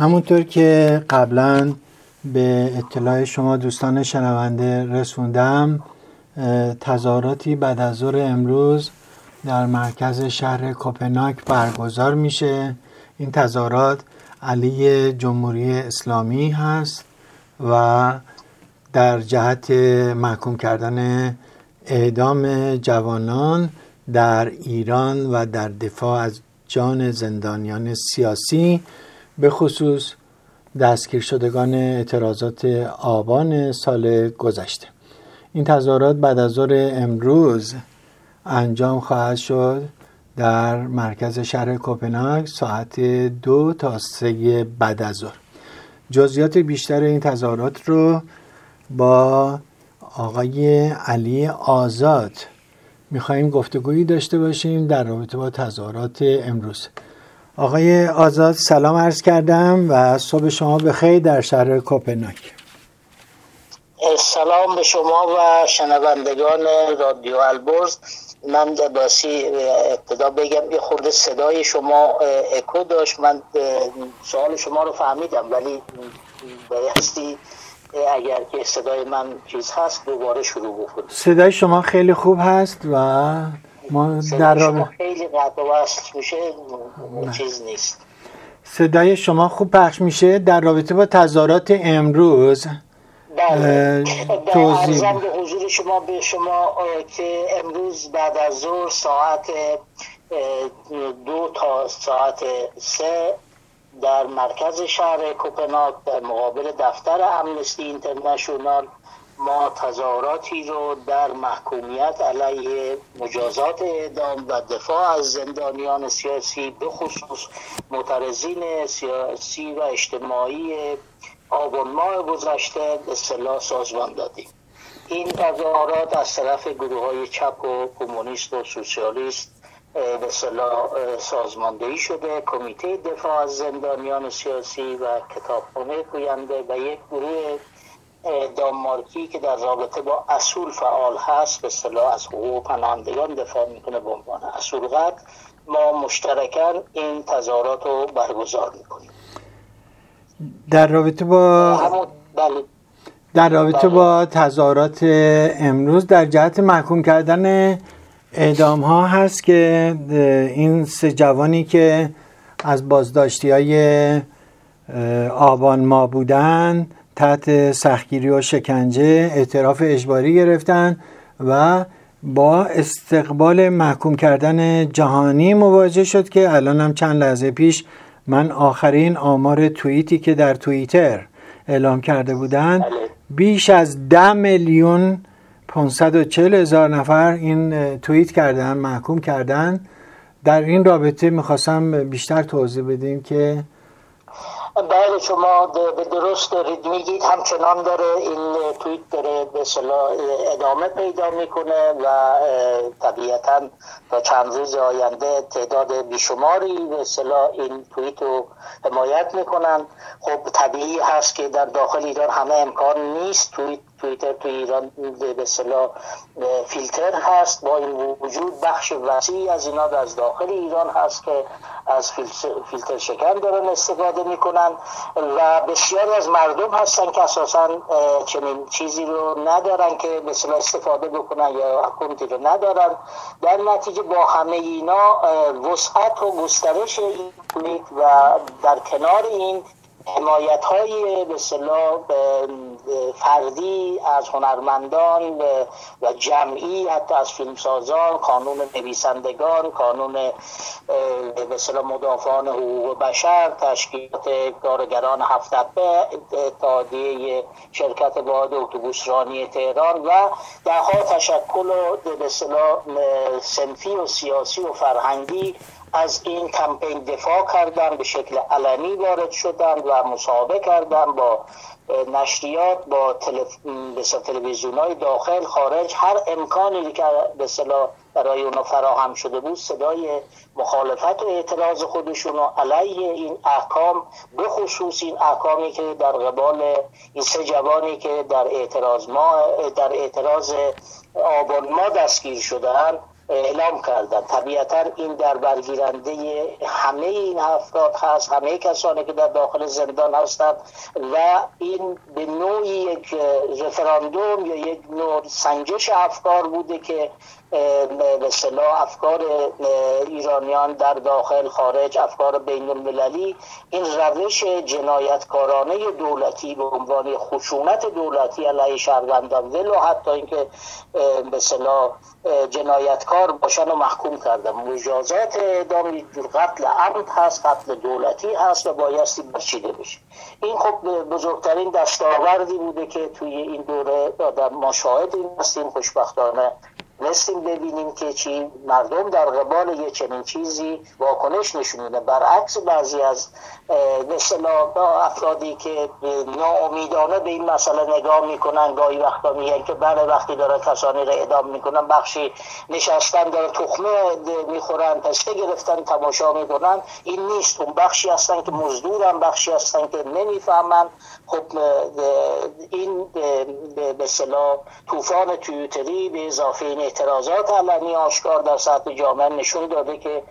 همونطور که قبلا به اطلاع شما دوستان شنونده رسوندم تظاهراتی بعد از ظهر امروز در مرکز شهر کوپنهاگ برگزار میشه. این تظاهرات علی جمهوری اسلامی هست و در جهت محکوم کردن اعدام جوانان در ایران و در دفاع از جان زندانیان سیاسی به خصوص دستگیر شدگان اعتراضات آبان سال گذشته. این تظاهرات بعد از ظهر امروز انجام خواهد شد در مرکز شهر کوپنهاگ ساعت دو تا سه بعد از ظهر. جزئیات بیشتر این تظاهرات رو با آقای علی آزاد میخواییم گفتگویی داشته باشیم در رابطه با تظاهرات امروز. آقای آزاد سلام عرض کردم و صبح شما بخیر در شهر کوپنهاگ سلام به شما و شنوندگان رادیو البرز. من باسی ابتدا بگم یه خورده صدای شما اکو داشت. من سوال شما رو فهمیدم ولی بایستی اگر که صدای من چیز هست دوباره شروع بکنیم صدای شما خیلی خوب هست و ما در شما خیلی قطع وصل میشه چیز نیست. صدای شما خوب پخش میشه در رابطه با تظاهرات امروز. بله. توضیح به حضور شما به شما که امروز بعد از ظهر ساعت دو تا ساعت سه در مرکز شهر کوپنهاگ در مقابل دفتر امنستی اینترنشنال ما تظاهراتی رو در محکومیت علیه مجازات اعدام و دفاع از زندانیان سیاسی به خصوص معترضین سیاسی و اجتماعی آبان ماه گذشته به صلاح سازمان دادیم. این تظاهرات از طرف گروه های چپ و کمونیست و سوسیالیست به صلاح سازماندهی شده. کمیته دفاع از زندانیان سیاسی و کتابخانه گوینده و یک گروه دانمارکی که در رابطه با اصول فعال هست به صلاح از حقوق پناهندگان دفاع می‌کنه به عنوان اصول قد ما مشترکا این تظاهرات رو برگزار می‌کنیم در رابطه با بله. در رابطه بله. با تظاهرات امروز در جهت محکوم کردن اعدام ها هست که این سه جوانی که از بازداشتی های آبان ما بودن تحت سختگیری و شکنجه اعتراف اجباری گرفتن و با استقبال محکوم کردن جهانی مواجه شد که الان هم چند لحظه پیش من آخرین آمار توییتی که در توییتر اعلام کرده بودند بیش از ده میلیون 540 هزار نفر این توییت کردن محکوم کردن. در این رابطه می‌خواستم بیشتر توضیح بدیم که بله شما به درست دارید. میگید همچنان داره این توییت داره به ادامه پیدا می‌کنه و طبیعتا تا چند روز آینده تعداد بیشماری به این توییت رو حمایت می‌کنن. خب طبیعی هست که در داخل ایران همه امکان نیست توییت توییتر تو ایران به فیلتر هست. با این وجود بخش وسیعی از اینا از داخل ایران هست که از فیلتر شکن دارن استفاده می‌کنن و بسیاری از مردم هستن که اساسا چنین چیزی رو ندارن که مثلا استفاده بکنن یا اکونتی رو ندارن. در نتیجه با همه اینا وسعت و گسترش این و در کنار این حمایت های به فردی از هنرمندان و جمعی حتی از فیلمسازان کانون نویسندگان کانون به مدافعان حقوق بشر تشکیلات کارگران هفتپه اتحادیه شرکت باد اتوبوس رانی تهران و دهها تشکل به سنفی و سیاسی و فرهنگی از این کمپین دفاع کردن به شکل علنی وارد شدن و مصاحبه کردن با نشریات با تلویزیون های داخل خارج. هر امکانی که به برای اونا فراهم شده بود صدای مخالفت و اعتراض خودشون و علیه این احکام به خصوص این احکامی که در قبال این سه جوانی که در اعتراض ما در اعتراض آبان ما دستگیر شدن اعلام کردن طبیعتا این در برگیرنده همه این افراد هست همه کسانی که در داخل زندان هستند و این به نوعی یک رفراندوم یا یک نوع سنجش افکار بوده که به صلاح افکار ایرانیان در داخل خارج افکار بین المللی این روش جنایتکارانه دولتی به عنوان خشونت دولتی علیه شهروندان ولو حتی اینکه به صلاح جنایتکار باشن و محکوم کردن. مجازات اعدام قتل عمد هست قتل دولتی هست و بایستی برچیده بشه. این خب بزرگترین دستاوردی بوده که توی این دوره آدم ما شاهد این هستیم خوشبختانه نستیم ببینیم که چی. مردم در قبال یه چنین چیزی واکنش نشون برعکس بعضی از مثلا افرادی که ناامیدانه به این مسئله نگاه می‌کنن گاهی وقتا میگن که بله وقتی داره کسانی را اعدام می‌کنن بخشی نشستن داره تخمه می‌خورن پسته گرفتن تماشا می‌کنن. این نیست. اون بخشی هستن که مزدورن بخشی هستن که نمی‌فهمن. خب این به طوفان تویوتری به اضافه اعتراضات علنی آشکار در سطح جامعه نشون داده که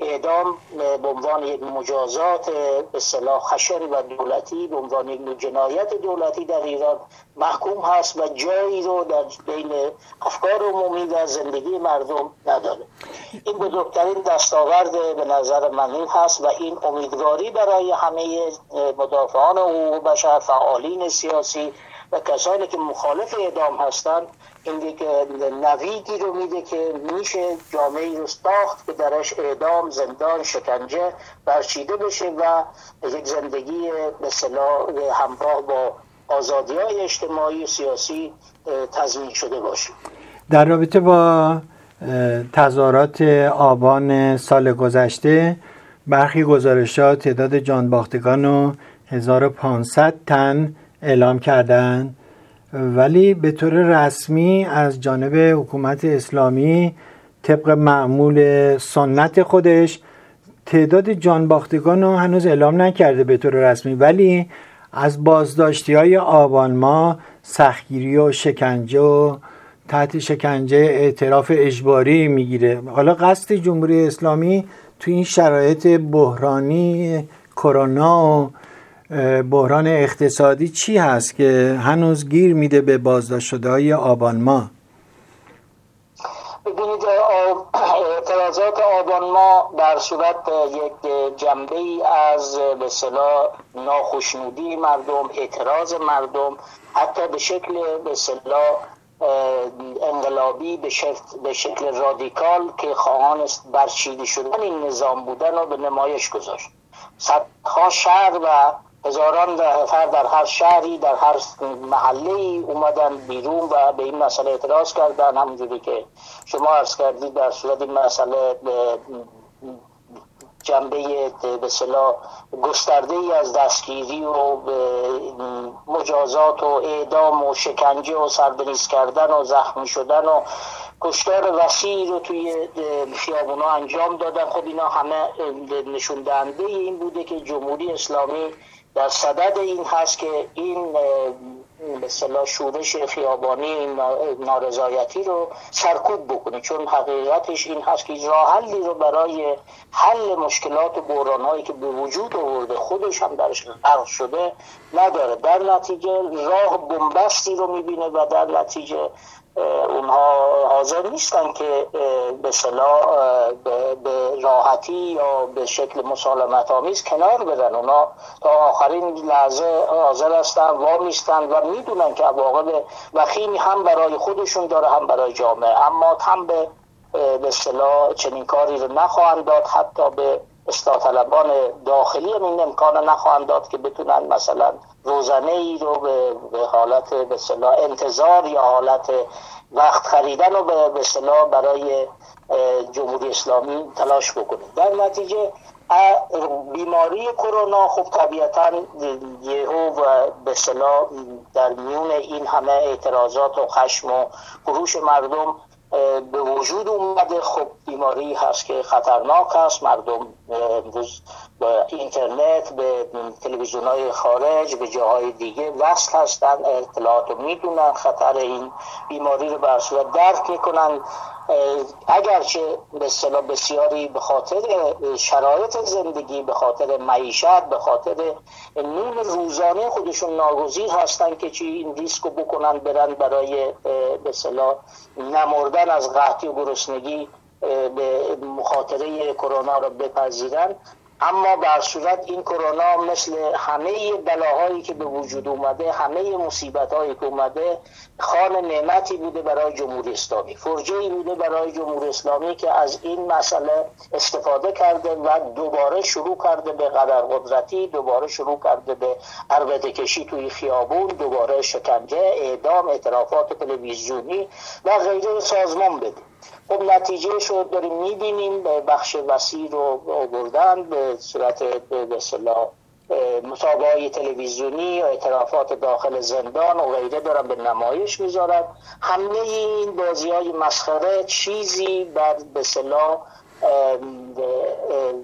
اعدام به عنوان یک مجازات به صلاح خشن و دولتی به عنوان یک جنایت دولتی در ایران محکوم هست و جایی رو در بین افکار عمومی و زندگی مردم نداره. این بزرگترین دستاورد به نظر من این هست و این امیدواری برای همه مدافعان حقوق بشر فعالین سیاسی و کسانی که مخالف اعدام هستند این یک نویدی رو میده که میشه جامعه رو ساخت که درش اعدام زندان شکنجه برچیده بشه و یک زندگی به همراه با آزادی های اجتماعی و سیاسی تضمین شده باشه. در رابطه با تظاهرات آبان سال گذشته برخی گزارشات تعداد جانباختگان رو 1500 تن اعلام کردند ولی به طور رسمی از جانب حکومت اسلامی طبق معمول سنت خودش تعداد جانباختگان رو هنوز اعلام نکرده به طور رسمی. ولی از بازداشتی های آبان ما سختگیری و شکنجه و تحت شکنجه اعتراف اجباری می‌گیره. حالا قصد جمهوری اسلامی تو این شرایط بحرانی کرونا و بحران اقتصادی چی هست که هنوز گیر میده به بازداشت شده های آبان ما؟ ببینید اعتراضات آبان ما در صورت یک جنبه ای از به صلاح ناخشنودی مردم اعتراض مردم حتی به شکل به صلاح انقلابی به شکل, به شکل رادیکال که خواهان برچیده شدن این نظام بودن رو به نمایش گذاشت. صدها شهر و هزاران نفر در هر شهری در هر محله ای اومدن بیرون و به این مسئله اعتراض کردن. همونجوری که شما عرض کردید در صورت این مسئله جنبه به صلاح گسترده ای از دستگیری و مجازات و اعدام و شکنجه و سربریز کردن و زخمی شدن و کشتار وسیعی رو توی خیابونا انجام دادن. خب اینا همه نشون دهنده این بوده که جمهوری اسلامی در صدد این هست که این مثلا شورش خیابانی نارضایتی رو سرکوب بکنه. چون حقیقتش این هست که راه حلی رو برای حل مشکلات و که به وجود آورده خودش هم درش غرق شده نداره. در نتیجه راه بنبستی رو می‌بینه و در نتیجه اونها حاضر نیستن که به صلاح به راحتی یا به شکل مسالمت آمیز کنار بدن. اونا تا آخرین لحظه حاضر هستن وامیستن و می‌دونن که عواقب وخیمی هم برای خودشون داره هم برای جامعه. اما هم به به اصطلاح چنین کاری رو نخواهند داد حتی به اصلاح طلبان داخلی هم این امکان نخواهند داد که بتونن مثلا روزنه ای رو به حالت به انتظار یا حالت وقت خریدن رو به صلاح برای جمهوری اسلامی تلاش بکنید در نتیجه بیماری کرونا خب طبیعتا یهو و به صلاح در میون این همه اعتراضات و خشم و خروش مردم به وجود اومده خب بیماری هست که خطرناک هست مردم به اینترنت به تلویزیون های خارج به جاهای دیگه وصل هستن اطلاعات رو می‌دونن خطر این بیماری رو بر صورت درک می‌کنن. اگرچه به اصطلاح بسیاری به خاطر شرایط زندگی به خاطر معیشت به خاطر نون روزانه خودشون ناگزیر هستن که چی این ریسک بکنن برن برای به اصطلاح نمردن از قحطی و گرسنگی به مخاطره کرونا رو بپذیرن. اما بر صورت این کرونا مثل همه بلاهایی که به وجود اومده همه مصیبت هایی که اومده خان نعمتی بوده برای جمهوری اسلامی. فرجه ای بوده برای جمهوری اسلامی که از این مسئله استفاده کرده و دوباره شروع کرده به قدر قدرتی دوباره شروع کرده به عربده کشی توی خیابون دوباره شکنجه اعدام اعترافات تلویزیونی و غیره سازمان بده. خب نتیجه شد داریم می‌بینیم بخش وسیع رو آوردن به صورت به اصطلاح های تلویزیونی و اعترافات داخل زندان و غیره دارن به نمایش می‌ذارن. همه این بازی های مسخره چیزی بر به صلاح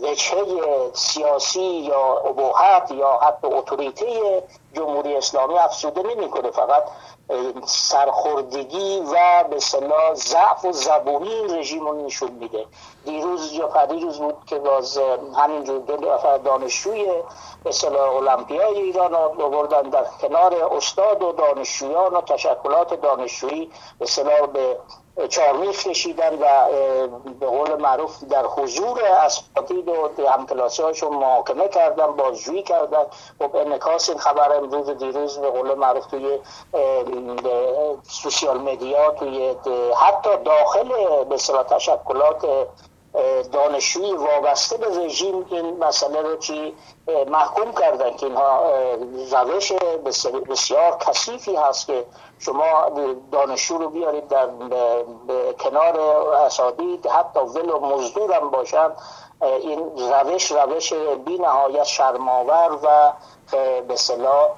وجهه سیاسی یا ابهت یا حتی اتوریته جمهوری اسلامی افسوده نمی‌کنه. فقط سرخوردگی و به صلاح ضعف و زبونی رژیم رو نشون میده. دیروز یا پریروز بود که باز همینجور دو نفر دانشجوی به صلاح المپیای ایران رو بردن در کنار استاد و دانشجویان و تشکلات دانشجویی به صلاح به چارمیخ کشیدن و به قول معروف در حضور اساتید و همکلاسی هاشون محاکمه کردن بازجویی کردن. خب انکاس این خبر امروز دیروز به قول معروف توی سوسیال مدیا توی حتی داخل به تشکلات دانشجوی وابسته به رژیم این مسئله رو چی محکوم کردن که اینها روش بسیار کثیفی هست که شما دانشجو رو بیارید در کنار اسادید حتی ول و مزدور هم باشن. این روش روش بی نهایت شرماور و به صلاح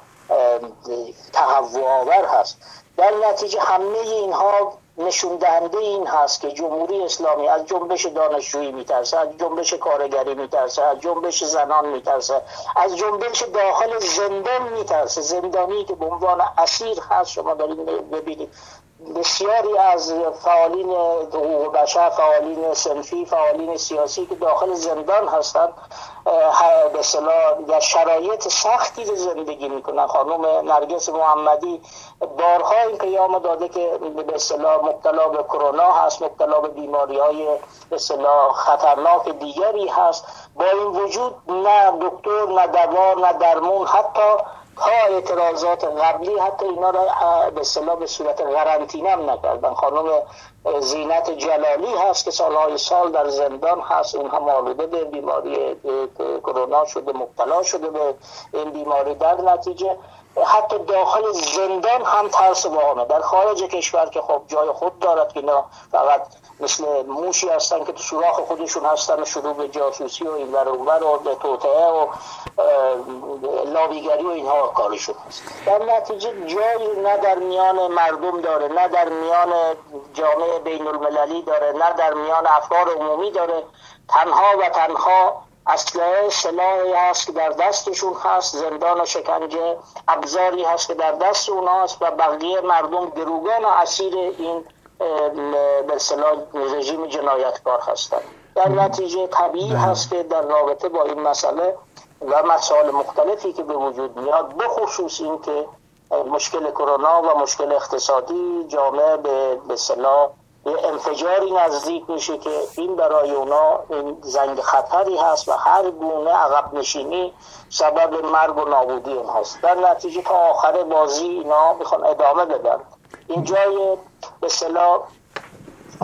آور هست. در نتیجه همه اینها نشون دهنده این هست که جمهوری اسلامی از جنبش دانشجویی میترسه از جنبش کارگری میترسه از جنبش زنان میترسه از جنبش داخل زندان میترسه. زندانی که به عنوان اسیر هست شما دارید ببینید. بسیاری از فعالین حقوق بشر فعالین سنفی فعالین سیاسی که داخل زندان هستند به در شرایط سختی رو زندگی می‌کنن. خانم نرگس محمدی بارها این قیام داده که به اصطلاح مبتلا به کرونا هست مبتلا به بیماری های به خطرناک دیگری هست. با این وجود نه دکتر نه دوا نه درمون حتی ها اعتراضات قبلی حتی اینا را به صلاح به صورت قرنطینه هم نکردن. خانم زینت جلالی هست که سالهای سال در زندان هست. اونها مالوده به بیماری کرونا شده مبتلا شده به این بیماری. در نتیجه حتی داخل زندان هم ترس واهمه. در خارج کشور که خب جای خود دارد که اینا فقط مثل موشی هستن که تو سوراخ خودشون هستن و شروع به جاسوسی و این ور و به توطعه و لابیگری و اینها کارشون هست. در نتیجه جایی نه در میان مردم داره نه در میان جامعه بین المللی داره نه در میان افکار عمومی داره تنها و تنها اسلحه سلاحی هست که در دستشون هست زندان و شکنجه ابزاری هست که در دست اوناست و بقیه مردم گروگان و اسیر این به رژیم جنایتکار هستند در نتیجه طبیعی. هست که در رابطه با این مسئله و مسائل مختلفی که به وجود میاد بخصوص این که مشکل کرونا و مشکل اقتصادی جامعه به به یه انفجاری نزدیک میشه که این برای اونا این زنگ خطری هست و هر گونه عقب نشینی سبب مرگ و نابودی اون هست در نتیجه تا آخر بازی اینا می‌خوان ادامه بدن. این جای به صلاح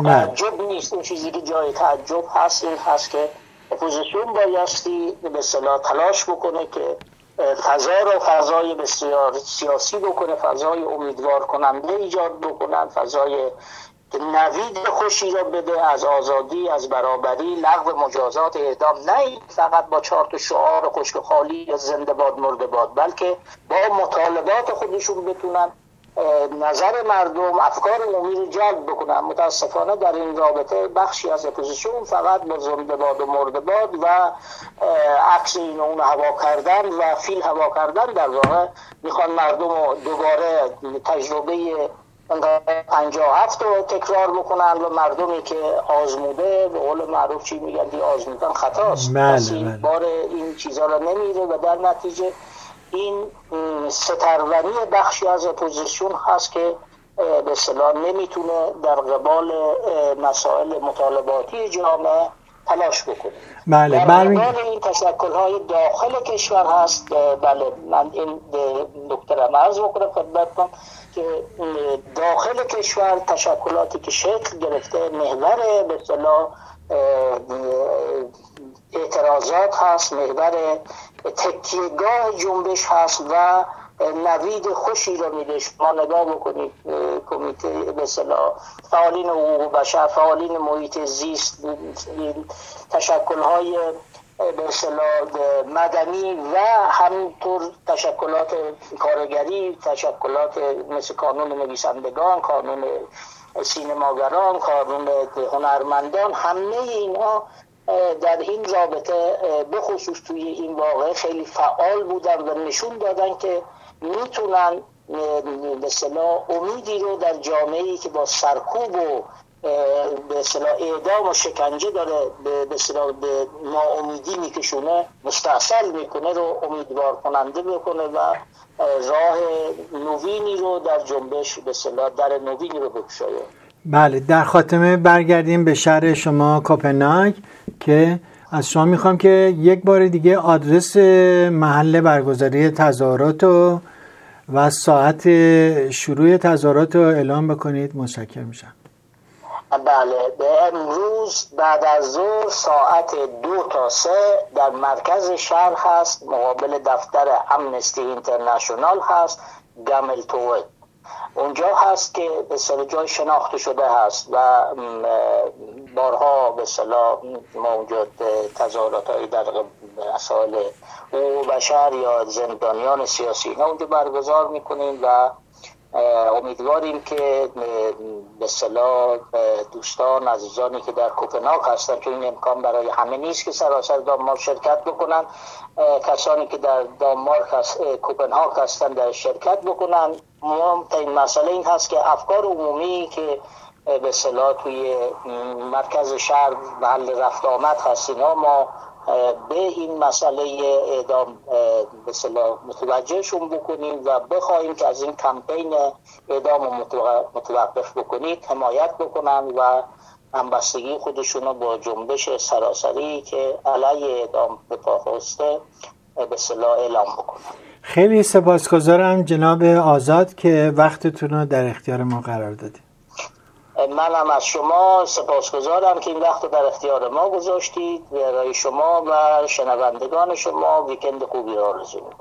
تعجب نیست. اون چیزی که جای تعجب هست این هست که اپوزیسیون بایستی به اصطلاح تلاش بکنه که فضا رو فضای بسیار سیاسی بکنه فضای امیدوار کننده ایجاد بکنن فضای نوید خوشی را بده از آزادی از برابری لغو مجازات اعدام. نه فقط با چهار تا شعار خشک خالی یا زنده باد مرده باد بلکه با مطالبات خودشون بتونن نظر مردم افکار عمومی رو جلب بکنن. متاسفانه در این رابطه بخشی از اپوزیسیون فقط با زنده باد و مرده باد و عکس این و اون هوا کردن و فیل هوا کردن در واقع می‌خوان مردم رو دوباره تجربه پنجاه هفت رو تکرار بکنن و مردمی که آزموده به قول معروف چی میگن؟ دی آزمودن خطاست. بله، کسی بله. بار این چیزها رو نمیره و در نتیجه این سترونی بخشی از اپوزیسیون هست که به اصطلاح نمی‌تونه در قبال مسائل مطالباتی جامعه تلاش بکنه. بله در برمی... قبال این تشکل های داخل کشور هست بله من این دکترم عرض بکنم خدمتتون. که داخل کشور تشکلاتی که شکل گرفته محور به اصطلاح اعتراضات هست محور تکیهگاه جنبش هست و نوید خوشی رو میده. شما نگاه بکنید کمیته به فعالین حقوق بشر فعالین محیط زیست تشکل های به مدنی و همینطور تشکلات کارگری تشکلات مثل کانون نویسندگان کانون سینماگران کانون هنرمندان همه اینها در این رابطه بخصوص توی این واقعه خیلی فعال بودن و نشون دادن که می‌تونن به امیدی رو در جامعه ای که با سرکوب و به اصطلاح اعدام و شکنجه داره به به ناامیدی میکشونه مستاصل می‌کنه رو امیدوار کننده بکنه و اه، راه نوینی رو در جنبش به اصطلاح در نوینی رو بگشاید بله در خاتمه برگردیم به شهر شما کوپنهاگ که از شما می‌خوام که یک بار دیگه آدرس محل برگزاری تظاهرات و و ساعت شروع تظاهرات رو اعلام بکنید. متشکرم میشم. بله به امروز بعد از ظهر ساعت دو تا سه در مرکز شهر هست مقابل دفتر امنستی اینترنشنال هست گملتوه اونجا هست که به صلاح جای شناخته شده هست و بارها به صلاح ما اونجا تظاهرات هایی در مسائل حقوق بشر یا زندانیان سیاسی. اینا اونجا برگزار می‌کنیم و امیدواریم که به صلاح دوستان عزیزانی که در کوپنهاگ هستن که این امکان برای همه نیست که سراسر دانمارک شرکت بکنن. کسانی که در دانمارک هست کوپنهاگ هستن در شرکت بکنن. مهمترین مسئله این هست که افکار عمومی که به صلاح توی مرکز شهر محل رفت آمد هست اینا ما به این مسئله اعدام صلاح متوجهشون بکنیم و بخواهیم که از این کمپین اعدام متوقف بکنید حمایت بکنن و همبستگی خودشون رو با جنبش سراسری که علیه اعدام به پاخسته به صلاح اعلام بکنن. خیلی سپاسگزارم جناب آزاد که وقتتون رو در اختیار ما قرار دادید. منم از شما سپاسگزارم که این وقت در اختیار ما گذاشتید برای شما و شنوندگان شما. ویکند خوبی آرزو می‌کنم.